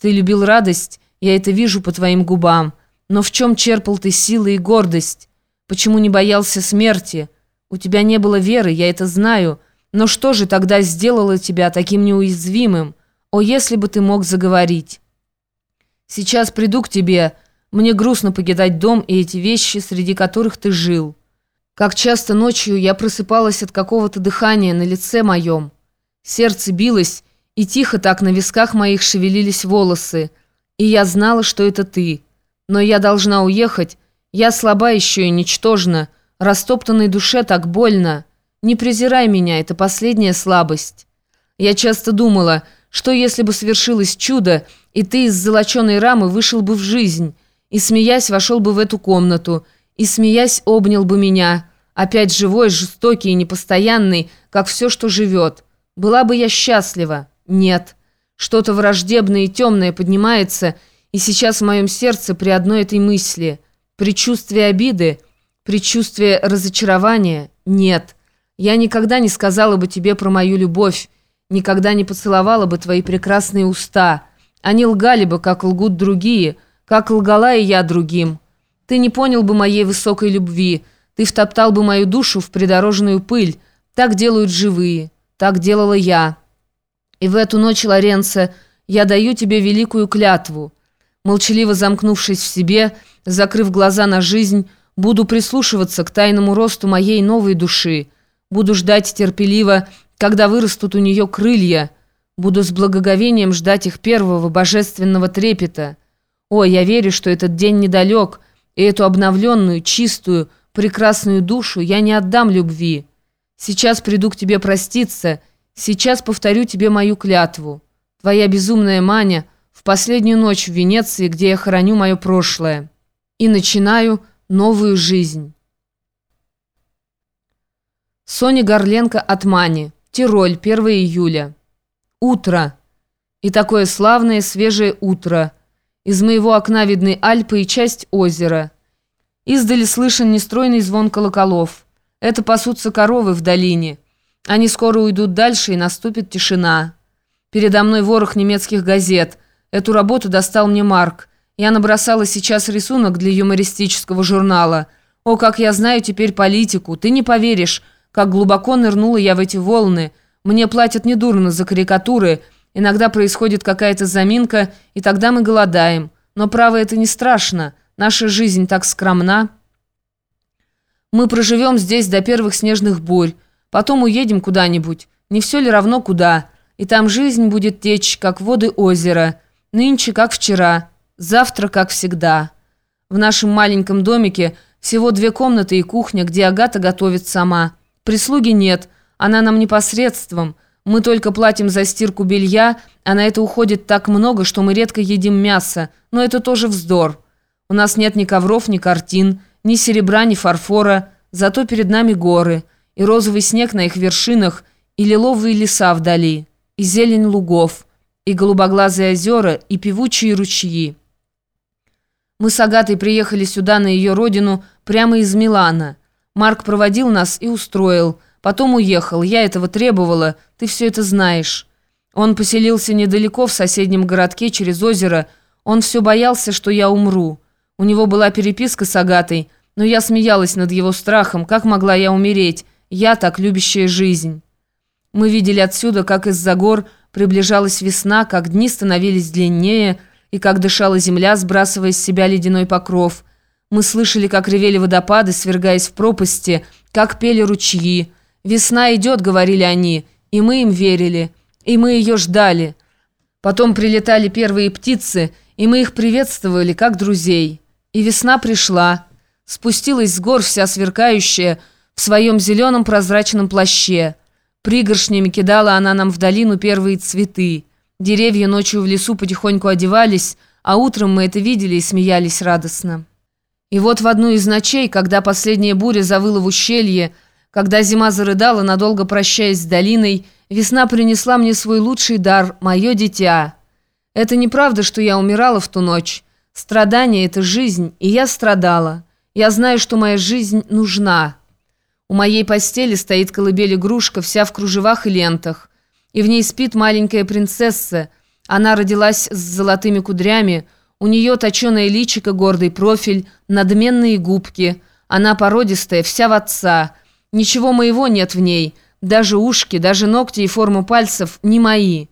Ты любил радость, я это вижу по твоим губам. Но в чем черпал ты силы и гордость? Почему не боялся смерти? У тебя не было веры, я это знаю. Но что же тогда сделало тебя таким неуязвимым? О, если бы ты мог заговорить! Сейчас приду к тебе. Мне грустно покидать дом и эти вещи, среди которых ты жил. Как часто ночью я просыпалась от какого-то дыхания на лице моем. Сердце билось, и тихо так на висках моих шевелились волосы. И я знала, что это ты. Но я должна уехать. Я слаба еще и ничтожна. Растоптанной душе так больно. Не презирай меня, это последняя слабость. Я часто думала, что если бы свершилось чудо, и ты из золоченой рамы вышел бы в жизнь, и, смеясь, вошел бы в эту комнату, и, смеясь, обнял бы меня, опять живой, жестокий и непостоянный, как все, что живет. Была бы я счастлива? Нет. Что-то враждебное и темное поднимается, и сейчас в моем сердце при одной этой мысли. Предчувствие обиды, предчувствие разочарования? Нет. Я никогда не сказала бы тебе про мою любовь, никогда не поцеловала бы твои прекрасные уста. Они лгали бы, как лгут другие, как лгала и я другим. Ты не понял бы моей высокой любви, ты втоптал бы мою душу в придорожную пыль. Так делают живые, так делала я. И в эту ночь, Лоренцо, я даю тебе великую клятву. Молчаливо замкнувшись в себе, закрыв глаза на жизнь, буду прислушиваться к тайному росту моей новой души. Буду ждать терпеливо, когда вырастут у нее крылья. Буду с благоговением ждать их первого божественного трепета. О, я верю, что этот день недалек, и эту обновленную, чистую, прекрасную душу я не отдам любви. Сейчас приду к тебе проститься, сейчас повторю тебе мою клятву. Твоя безумная Маня в последнюю ночь в Венеции, где я храню мое прошлое. И начинаю новую жизнь». Соня Горленко от Мани. Тироль, 1 июля. Утро. И такое славное свежее утро. Из моего окна видны Альпы и часть озера. Издали слышен нестройный звон колоколов. Это пасутся коровы в долине. Они скоро уйдут дальше, и наступит тишина. Передо мной ворох немецких газет. Эту работу достал мне Марк. Я набросала сейчас рисунок для юмористического журнала. О, как я знаю теперь политику. Ты не поверишь, как глубоко нырнула я в эти волны. Мне платят недурно за карикатуры. Иногда происходит какая-то заминка, и тогда мы голодаем. Но право это не страшно. Наша жизнь так скромна. Мы проживем здесь до первых снежных бурь. Потом уедем куда-нибудь. Не все ли равно куда? И там жизнь будет течь, как воды озера. Нынче, как вчера. Завтра, как всегда. В нашем маленьком домике всего две комнаты и кухня, где Агата готовит сама. Прислуги нет, она нам непосредством. Мы только платим за стирку белья, а на это уходит так много, что мы редко едим мясо. Но это тоже вздор. У нас нет ни ковров, ни картин, ни серебра, ни фарфора. Зато перед нами горы, и розовый снег на их вершинах, и лиловые леса вдали, и зелень лугов, и голубоглазые озера, и певучие ручьи. Мы с Агатой приехали сюда, на ее родину, прямо из Милана – Марк проводил нас и устроил. Потом уехал. Я этого требовала. Ты все это знаешь. Он поселился недалеко, в соседнем городке, через озеро. Он все боялся, что я умру. У него была переписка с Агатой, но я смеялась над его страхом. Как могла я умереть? Я так любящая жизнь. Мы видели отсюда, как из-за гор приближалась весна, как дни становились длиннее и как дышала земля, сбрасывая с себя ледяной покров – мы слышали, как ревели водопады, свергаясь в пропасти, как пели ручьи. «Весна идет», — говорили они, и мы им верили, и мы ее ждали. Потом прилетали первые птицы, и мы их приветствовали, как друзей. И весна пришла, спустилась с гор вся сверкающая, в своем зеленом прозрачном плаще. Пригоршнями кидала она нам в долину первые цветы. Деревья ночью в лесу потихоньку одевались, а утром мы это видели и смеялись радостно. И вот в одну из ночей, когда последняя буря завыла в ущелье, когда зима зарыдала, надолго прощаясь с долиной, весна принесла мне свой лучший дар, мое дитя. Это неправда, что я умирала в ту ночь. Страдание — это жизнь, и я страдала. Я знаю, что моя жизнь нужна. У моей постели стоит колыбель игрушка, вся в кружевах и лентах. И в ней спит маленькая принцесса. Она родилась с золотыми кудрями, у нее точеное личико, гордый профиль, надменные губки. Она породистая, вся в отца. Ничего моего нет в ней, даже ушки, даже ногти и форму пальцев не мои».